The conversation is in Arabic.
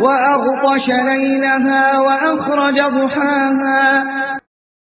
وأغطش ليلها وأخرج ضحاها